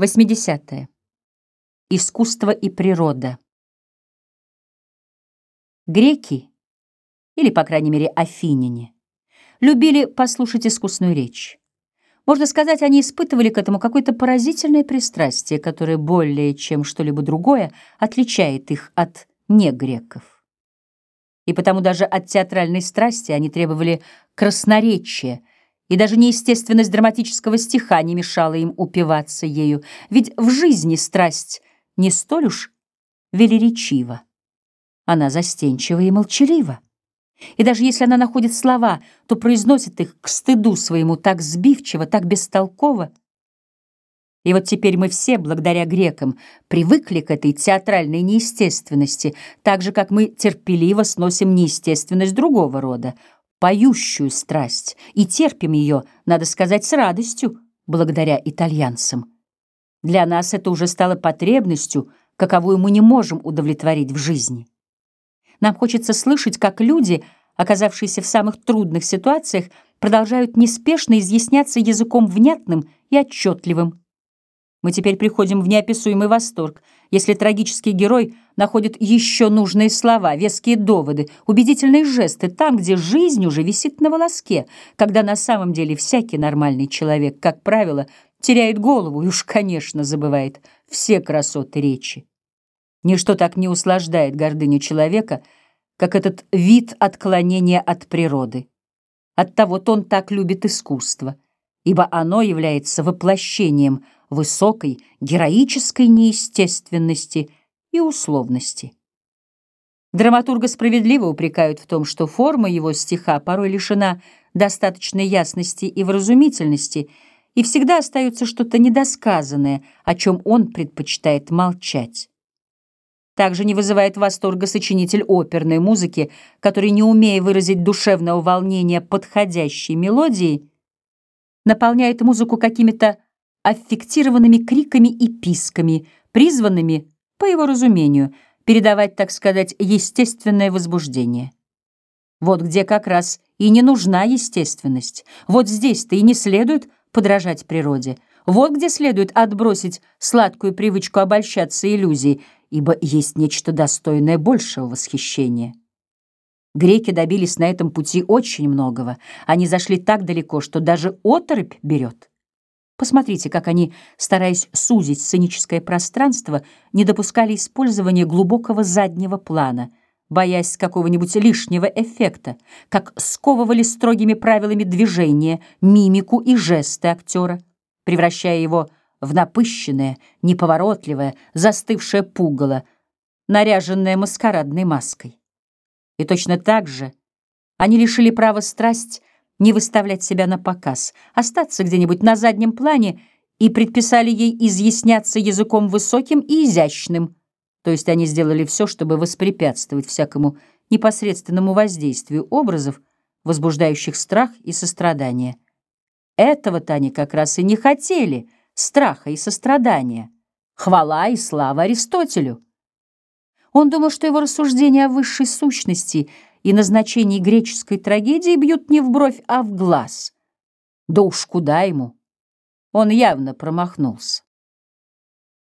80. Искусство и природа. Греки, или, по крайней мере, афиняне, любили послушать искусную речь. Можно сказать, они испытывали к этому какое-то поразительное пристрастие, которое более чем что-либо другое отличает их от негреков. И потому даже от театральной страсти они требовали красноречия — и даже неестественность драматического стиха не мешала им упиваться ею, ведь в жизни страсть не столь уж велеречива. Она застенчива и молчалива. И даже если она находит слова, то произносит их к стыду своему так сбивчиво, так бестолково. И вот теперь мы все, благодаря грекам, привыкли к этой театральной неестественности, так же, как мы терпеливо сносим неестественность другого рода — поющую страсть, и терпим ее, надо сказать, с радостью, благодаря итальянцам. Для нас это уже стало потребностью, каковую мы не можем удовлетворить в жизни. Нам хочется слышать, как люди, оказавшиеся в самых трудных ситуациях, продолжают неспешно изъясняться языком внятным и отчетливым. Мы теперь приходим в неописуемый восторг, если трагический герой находит еще нужные слова, веские доводы, убедительные жесты там, где жизнь уже висит на волоске, когда на самом деле всякий нормальный человек, как правило, теряет голову и уж, конечно, забывает все красоты речи. Ничто так не услаждает гордыню человека, как этот вид отклонения от природы. Оттого-то он так любит искусство, ибо оно является воплощением – высокой героической неестественности и условности. Драматурга справедливо упрекают в том, что форма его стиха порой лишена достаточной ясности и вразумительности, и всегда остается что-то недосказанное, о чем он предпочитает молчать. Также не вызывает восторга сочинитель оперной музыки, который, не умея выразить душевного волнения подходящей мелодией, наполняет музыку какими-то аффектированными криками и писками, призванными, по его разумению, передавать, так сказать, естественное возбуждение. Вот где как раз и не нужна естественность. Вот здесь-то и не следует подражать природе. Вот где следует отбросить сладкую привычку обольщаться иллюзией, ибо есть нечто достойное большего восхищения. Греки добились на этом пути очень многого. Они зашли так далеко, что даже оторопь берет. Посмотрите, как они, стараясь сузить сценическое пространство, не допускали использования глубокого заднего плана, боясь какого-нибудь лишнего эффекта, как сковывали строгими правилами движения, мимику и жесты актера, превращая его в напыщенное, неповоротливое, застывшее пугало, наряженное маскарадной маской. И точно так же они лишили права страсть не выставлять себя на показ, остаться где-нибудь на заднем плане и предписали ей изъясняться языком высоким и изящным, то есть они сделали все, чтобы воспрепятствовать всякому непосредственному воздействию образов, возбуждающих страх и сострадание. Этого-то они как раз и не хотели, страха и сострадания. Хвала и слава Аристотелю. Он думал, что его рассуждения о высшей сущности — и назначений греческой трагедии бьют не в бровь, а в глаз. Да уж куда ему? Он явно промахнулся.